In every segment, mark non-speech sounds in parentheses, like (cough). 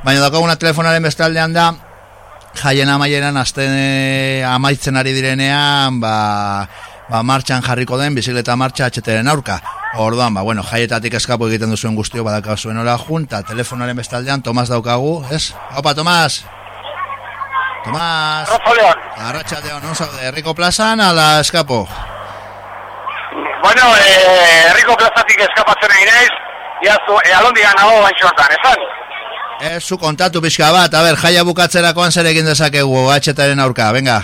Baina dakaguna telefonaren bestaldean da, jaien amaieran azten eh, amaitzen ari direnean, ba, ba martxan jarriko den, bizikleta martxa atxeteren aurka. Orduan, ba, bueno, jaietatik eskapo egiten duzuen guztio badaka zuen hola junta, telefonaren bestaldean, Tomas daukagu, ez? Opa, Tomas! Tomas! Arratxaldeon. Arratxaldeon, non zaude, Herriko plazan, ala eskapo? Bueno, eh, herriko plazatik eskapatzen egin naiz, iazu, e, alondigan nago bain sortan, esan? Ez, zu kontatu pixka bat, a ber, jaia bukatzerakoan zer egin dezakegu, atxetaren aurka, venga.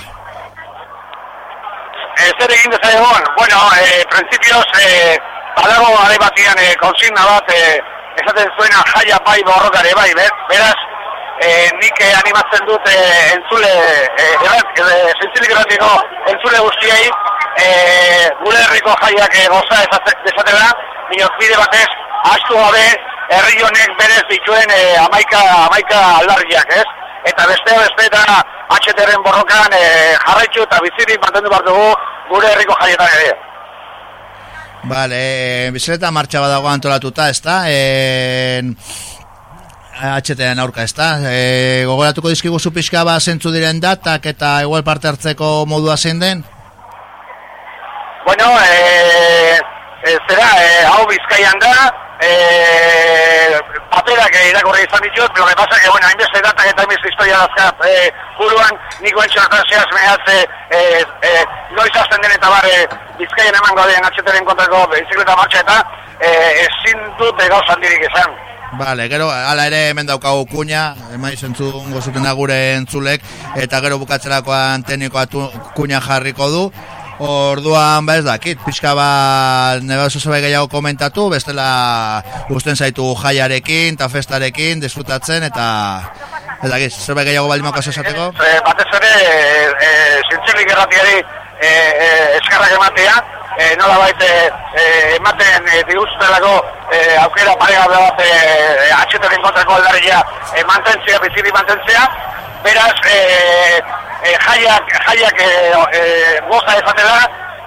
E, zer egin dezagun? Bueno, eh, prinsipioz, eh, badago gare batian eh, konsigna bat, eh, esaten zuena jaia bai borrokare bai, ber, beraz, eh, nik eh, animatzen dut eh, entzule, eh, errat, eh, zintzilik erratiko entzule guztiei, eh, gure herriko jaiak eh, goza ezate- dezatela, minot bide batez, astu gabe, herri honek berez dituen eh, amaika, amaika aldarriak, ez? Eta beste beste eta atxeteren borrokan eh, jarraitzu eta bizirik mantendu behar dugu gure herriko jaietan ere. Vale, e, bizikleta martxa badago antolatuta, ez da? E, atxetean aurka, ez da? E, gogoratuko dizkigu zu pixka ba zentzu diren datak eta igual parte hartzeko modua zein den? Bueno, eh, eh, zera, eh, hau bizkaian da, eh, paperak eh, irakurri izan ditut, lo que pasa que, bueno, hainbeste datak eta hainbeste historia dazkat eh, buruan, niko entxortan zehaz mehatze, eh, eh, den eta bar, eh, bizkaian emango den atxeteren kontrako bizikleta martxa eta eh, ezin dut gauz handirik esan. Vale, gero, ala ere hemen daukagu kuña, emaiz entzun gozuten da gure entzulek, eta gero bukatzerakoan teknikoa kuña jarriko du. Orduan, ba ez dakit, pixka bat oso zerbait gehiago komentatu, bestela usten zaitu jaiarekin, eta festarekin, disfrutatzen, eta ez dakit, zerbait gehiago baldin maukazu esateko? Eh, batez ere, eh, eh, zintzilik erratiari eh, eh, eskarrak ematea, eh, nola baita eh, ematen eh, diguztelako eh, aukera paregabe bat eh, atxeteren kontrako aldarria eh, mantentzea, biziri mantentzea, beraz, eh, eh, jaiak, jaiak eh, eh, goza ezatela,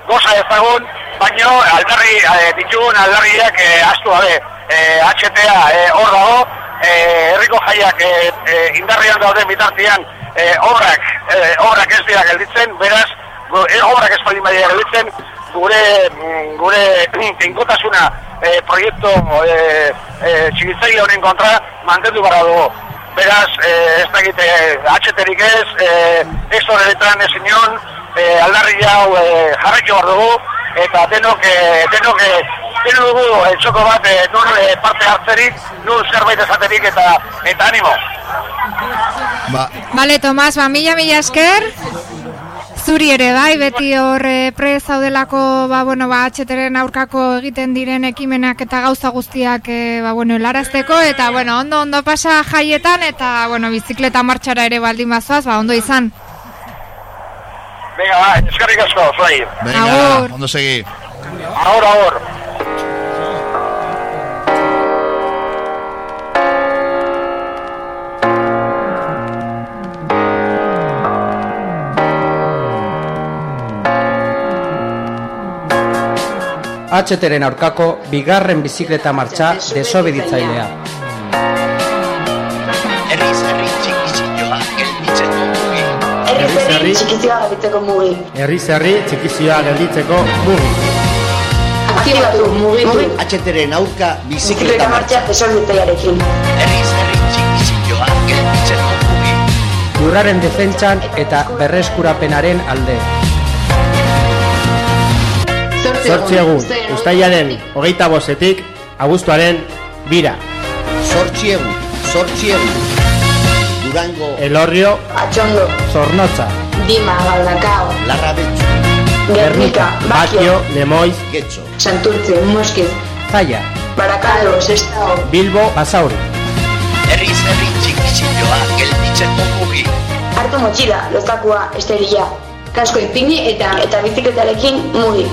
goza ezagun, baino aldarri eh, ditugun aldarriak eh, astu gabe. Eh, HTA eh, hor dago, eh, herriko jaiak eh, eh, indarrian dauden bitartian eh, obrak, eh, obrak ez dira gelditzen, beraz, eh, obrak ez baldin badira gelditzen, gure mm, gure (clears throat) tinkotasuna eh, proiektu eh, txigitzaile honen kontra mantendu bara dugu. Beraz, eh, ez dakit, eh, atxeterik ez, eh, ez horretan ez inion, eh, aldarri hau eh, jarraiki behar dugu, eta denok, eh, denok, eh, denok dugu eh, txoko bat eh, nur eh, parte hartzerik, nur zerbait esaterik eta, eta animo. Ba, Bale, Tomas, ba, mila mila esker. Zuri ere bai, beti hor eh, pre zaudelako, ba, bueno, ba, atxeteren aurkako egiten diren ekimenak eta gauza guztiak, eh, ba, bueno, helarazteko, eta, bueno, ondo, ondo pasa jaietan, eta, bueno, bizikleta martxara ere baldin bazoaz, ba, ondo izan. Venga, ba, eskerrik asko, venga, ondo segi. Ahor, ahor. HTren aurkako bigarren bizikleta martxa desobeditzailea. Herriz herri txikizioa gelditzeko mugi. Herriz herri, txikizioa gabitzeko mugi. Herriz herri txikizioa gelditzeko mugi. Aktibatu mugitu. Atxeteren aurka Bizikleta martxa desorbitzaiarekin. Herriz herri txikizioa gelditzeko mugi. Lurraren defentsan eta berreskurapenaren alde. Zortzi egun, ustailaren hogeita bozetik, abuztuaren bira. Zortzi egun, zortzi egun. Durango, Elorrio, Atxondo, Zornotza, Dima, Galdakao, Larrabetxu, Gernika, Bakio, Lemoiz, Getxo. Santurtzi, Moskiz, Zaya, Barakaldo, Sestao, Bilbo, Basauri. Herriz herri txikizioa gelditzeko mugi. hartu motxila, lozakua, esterila, kasko ipini eta eta bizikletarekin mugi.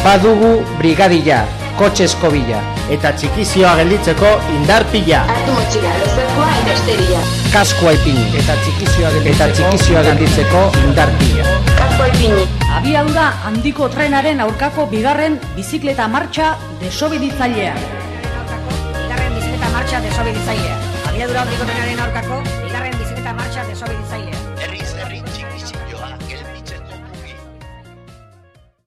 Badugu brigadilla, kotxesko bila, eta txikizioa gelditzeko indarpila. Hartu motxila, lozakua eta Kaskoa ipini, eta txikizioa gelditzeko, eta txikizioa gelditzeko indarpila. kasko ipini. Abiadura handiko trenaren aurkako bigarren bizikleta martxa desobeditzailea. Bigarren bizikleta martxa desobeditzailea. Abiadura handiko trenaren aurkako, bigarren